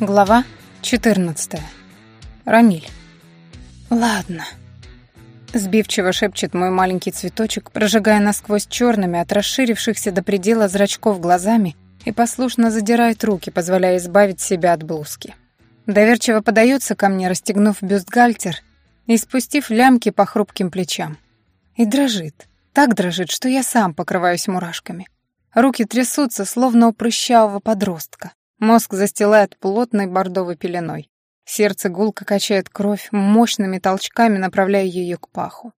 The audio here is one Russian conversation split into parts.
Глава 14. Рамиль. «Ладно», — сбивчиво шепчет мой маленький цветочек, прожигая насквозь черными от расширившихся до предела зрачков глазами и послушно задирает руки, позволяя избавить себя от блузки. Доверчиво подается ко мне, расстегнув бюстгальтер и спустив лямки по хрупким плечам. И дрожит, так дрожит, что я сам покрываюсь мурашками. Руки трясутся, словно у прыщавого подростка. Мозг застилает плотной бордовой пеленой. Сердце гулко качает кровь, мощными толчками направляя ее к паху.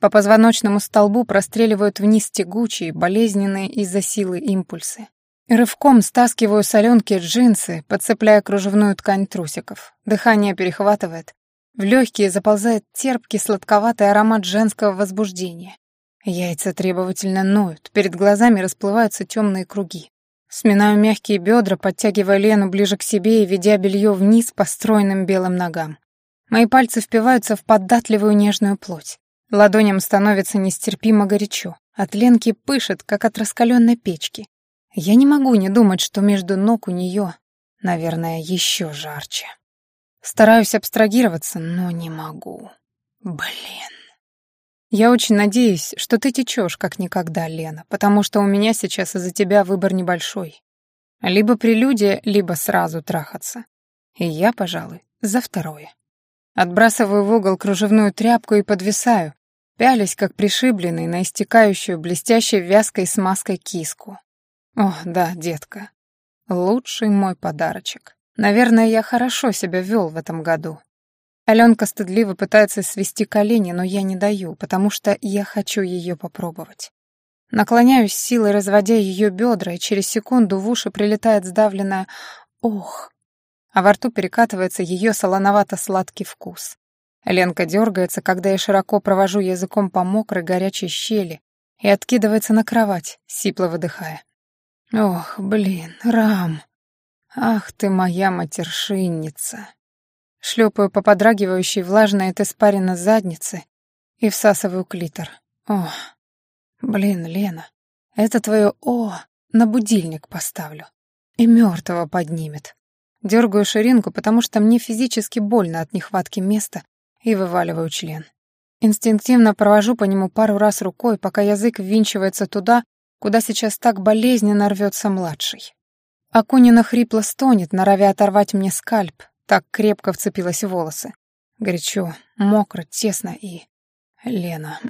По позвоночному столбу простреливают вниз тягучие, болезненные из-за силы импульсы. Рывком стаскиваю соленки джинсы, подцепляя кружевную ткань трусиков. Дыхание перехватывает. В легкие заползает терпкий сладковатый аромат женского возбуждения. Яйца требовательно ноют, перед глазами расплываются темные круги. Сминаю мягкие бедра, подтягивая Лену ближе к себе и ведя белье вниз по стройным белым ногам. Мои пальцы впиваются в податливую нежную плоть. Ладоням становится нестерпимо горячо. От Ленки пышет, как от раскаленной печки. Я не могу не думать, что между ног у нее, наверное, еще жарче. Стараюсь абстрагироваться, но не могу. Блин. Я очень надеюсь, что ты течешь как никогда, Лена, потому что у меня сейчас из-за тебя выбор небольшой. Либо прелюдия, либо сразу трахаться. И я, пожалуй, за второе. Отбрасываю в угол кружевную тряпку и подвисаю, пялясь, как пришибленный, на истекающую блестящей вязкой смазкой киску. О, да, детка, лучший мой подарочек. Наверное, я хорошо себя вел в этом году. Аленка стыдливо пытается свести колени, но я не даю, потому что я хочу ее попробовать. Наклоняюсь силой, разводя ее бедра, и через секунду в уши прилетает сдавленное «ох», а во рту перекатывается ее солоновато-сладкий вкус. Ленка дергается, когда я широко провожу языком по мокрой горячей щели и откидывается на кровать, сипло выдыхая. «Ох, блин, Рам! Ах ты моя матершинница!» Шлепаю по подрагивающей влажной от испарина заднице и всасываю клитор. О, блин, Лена, это твое «о» на будильник поставлю. И мертвого поднимет. Дергаю ширинку, потому что мне физически больно от нехватки места, и вываливаю член. Инстинктивно провожу по нему пару раз рукой, пока язык ввинчивается туда, куда сейчас так болезненно рвется младший. Акунина хрипло стонет, норовя оторвать мне скальп, так крепко вцепилась в волосы. Горячо, мокро, тесно и... Лена...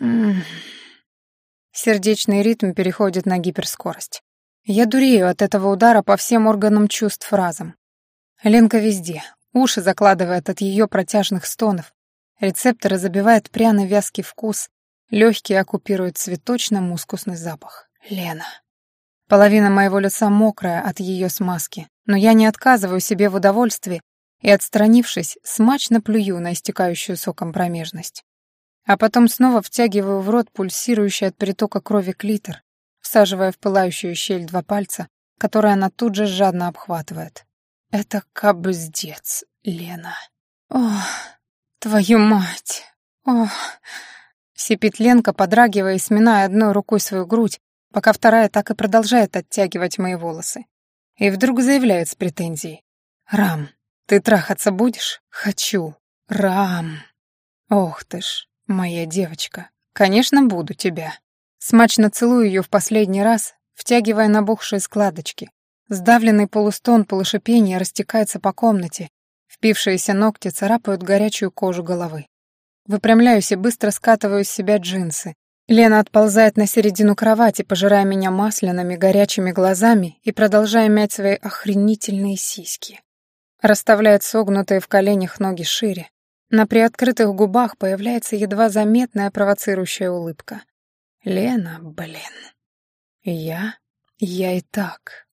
Сердечный ритм переходит на гиперскорость. Я дурею от этого удара по всем органам чувств разом. Ленка везде, уши закладывает от ее протяжных стонов, рецепторы забивает пряный вязкий вкус, легкие оккупируют цветочно-мускусный запах. Лена. Половина моего лица мокрая от ее смазки, но я не отказываю себе в удовольствии и, отстранившись, смачно плюю на истекающую соком промежность. А потом снова втягиваю в рот пульсирующий от притока крови клитор, всаживая в пылающую щель два пальца, которые она тут же жадно обхватывает. Это кабздец, Лена. Ох, твою мать. Ох. Сипит Ленка, подрагивая и сминая одной рукой свою грудь, пока вторая так и продолжает оттягивать мои волосы. И вдруг заявляет с претензией. «Рам, ты трахаться будешь? Хочу. Рам. Ох ты ж, моя девочка. Конечно, буду тебя. Смачно целую ее в последний раз, втягивая набухшие складочки. Сдавленный полустон полушипения растекается по комнате. Впившиеся ногти царапают горячую кожу головы. Выпрямляюсь и быстро скатываю с себя джинсы. Лена отползает на середину кровати, пожирая меня масляными горячими глазами и продолжая мять свои охренительные сиськи. Расставляет согнутые в коленях ноги шире. На приоткрытых губах появляется едва заметная провоцирующая улыбка. Лена, блин. Я? Я и так.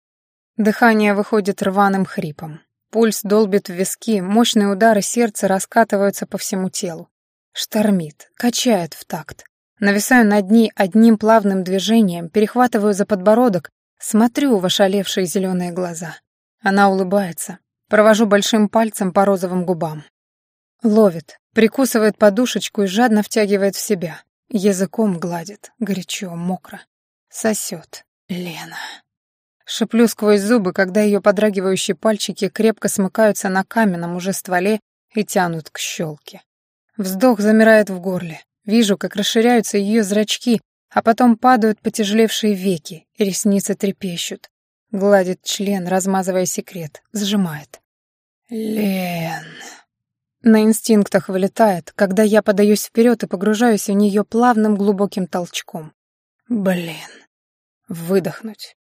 Дыхание выходит рваным хрипом. Пульс долбит в виски, мощные удары сердца раскатываются по всему телу. Штормит, качает в такт. Нависаю над ней одним плавным движением, перехватываю за подбородок, смотрю в ошалевшие зеленые глаза. Она улыбается, Провожу большим пальцем по розовым губам. Ловит, прикусывает подушечку и жадно втягивает в себя. Языком гладит, горячо, мокро. Сосет. Лена. Шиплю сквозь зубы, когда ее подрагивающие пальчики крепко смыкаются на каменном уже стволе и тянут к щелке. Вздох замирает в горле. Вижу, как расширяются ее зрачки, а потом падают потяжелевшие веки, и ресницы трепещут. Гладит член, размазывая секрет, сжимает. «Лен...» На инстинктах вылетает, когда я подаюсь вперед и погружаюсь в нее плавным глубоким толчком. Блин. Выдохнуть.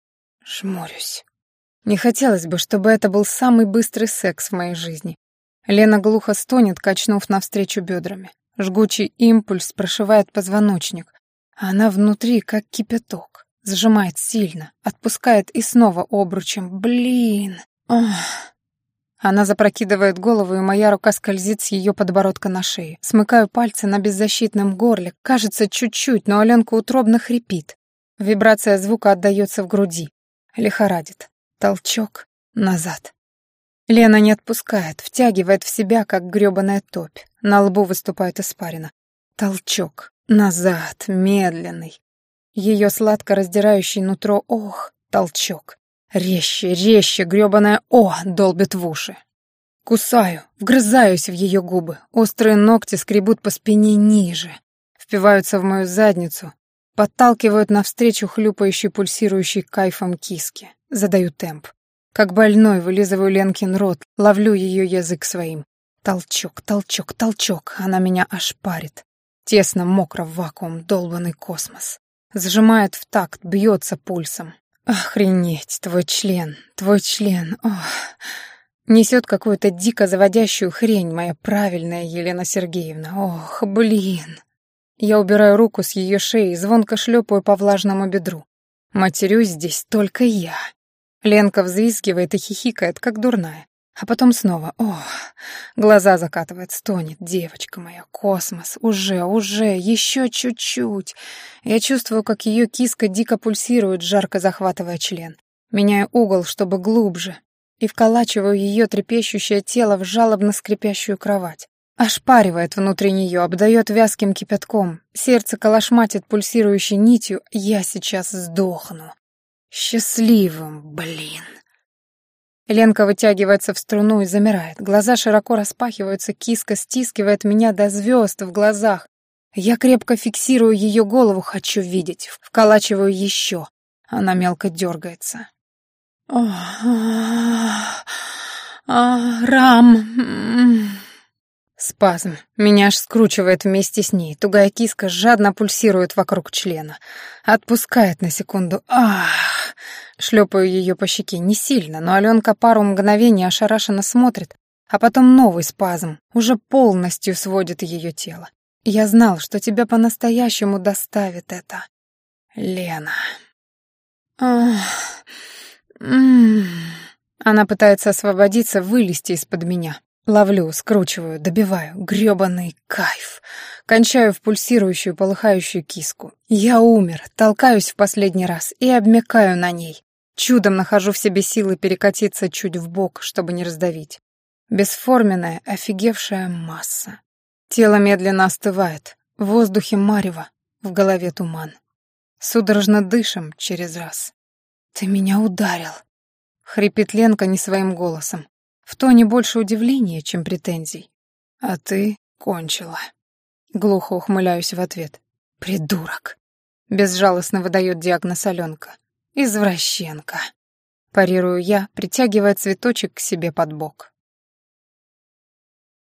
Жмурюсь. Не хотелось бы, чтобы это был самый быстрый секс в моей жизни. Лена глухо стонет, качнув навстречу бедрами. Жгучий импульс прошивает позвоночник, она внутри, как кипяток. Сжимает сильно, отпускает и снова обручем. Блин. Ох. Она запрокидывает голову, и моя рука скользит с ее подбородка на шее. Смыкаю пальцы на беззащитном горле. Кажется, чуть-чуть, но Аленка утробно хрипит. Вибрация звука отдаётся в груди. Лихорадит. Толчок. Назад. Лена не отпускает, втягивает в себя, как грёбаная топь. На лбу выступает испарина. Толчок. Назад. Медленный. Ее сладко раздирающий нутро «ох», толчок. Резче, резче, грёбаное «О!» долбит в уши. Кусаю, вгрызаюсь в ее губы. Острые ногти скребут по спине ниже. Впиваются в мою задницу. Подталкивают навстречу хлюпающей, пульсирующей кайфом киски. Задаю темп. Как больной вылизываю Ленкин рот, ловлю ее язык своим. Толчок, толчок, толчок. Она меня аж парит. Тесно, мокро в вакуум, долбанный космос. Сжимает в такт, бьется пульсом. Охренеть, твой член, твой член, ох. Несет какую-то дико заводящую хрень, моя правильная Елена Сергеевна. Ох, блин. Я убираю руку с ее шеи, звонко шлепаю по влажному бедру. Матерюсь здесь только я. Ленка взвизгивает и хихикает, как дурная. А потом снова, ох, глаза закатывает, стонет, девочка моя, космос, уже, уже, еще чуть-чуть. Я чувствую, как ее киска дико пульсирует, жарко захватывая член. Меняю угол, чтобы глубже, и вколачиваю ее трепещущее тело в жалобно скрипящую кровать. Ошпаривает внутри нее, обдает вязким кипятком. Сердце колошматит пульсирующей нитью. Я сейчас сдохну. Счастливым, блин. Ленка вытягивается в струну и замирает. Глаза широко распахиваются, киска стискивает меня до звезд в глазах. Я крепко фиксирую ее голову, хочу видеть. Вколачиваю еще. Она мелко дергается. Рам. Спазм. Меня аж скручивает вместе с ней. Тугая киска жадно пульсирует вокруг члена. Отпускает на секунду. Ах! Шлепаю ее по щеке не сильно, но Аленка пару мгновений ошарашенно смотрит, а потом новый спазм уже полностью сводит ее тело. Я знал, что тебя по-настоящему доставит это. Лена. Она пытается освободиться, вылезти из-под меня. Ловлю, скручиваю, добиваю. грёбаный кайф. Кончаю в пульсирующую, полыхающую киску. Я умер, толкаюсь в последний раз и обмякаю на ней. Чудом нахожу в себе силы перекатиться чуть в бок, чтобы не раздавить. Бесформенная, офигевшая масса. Тело медленно остывает. В воздухе марево, в голове туман. Судорожно дышим через раз. «Ты меня ударил!» — хрипит Ленка не своим голосом. В тоне больше удивления, чем претензий. «А ты кончила». Глухо ухмыляюсь в ответ. «Придурок!» — безжалостно выдает диагноз Аленка. «Извращенка!» Парирую я, притягивая цветочек к себе под бок.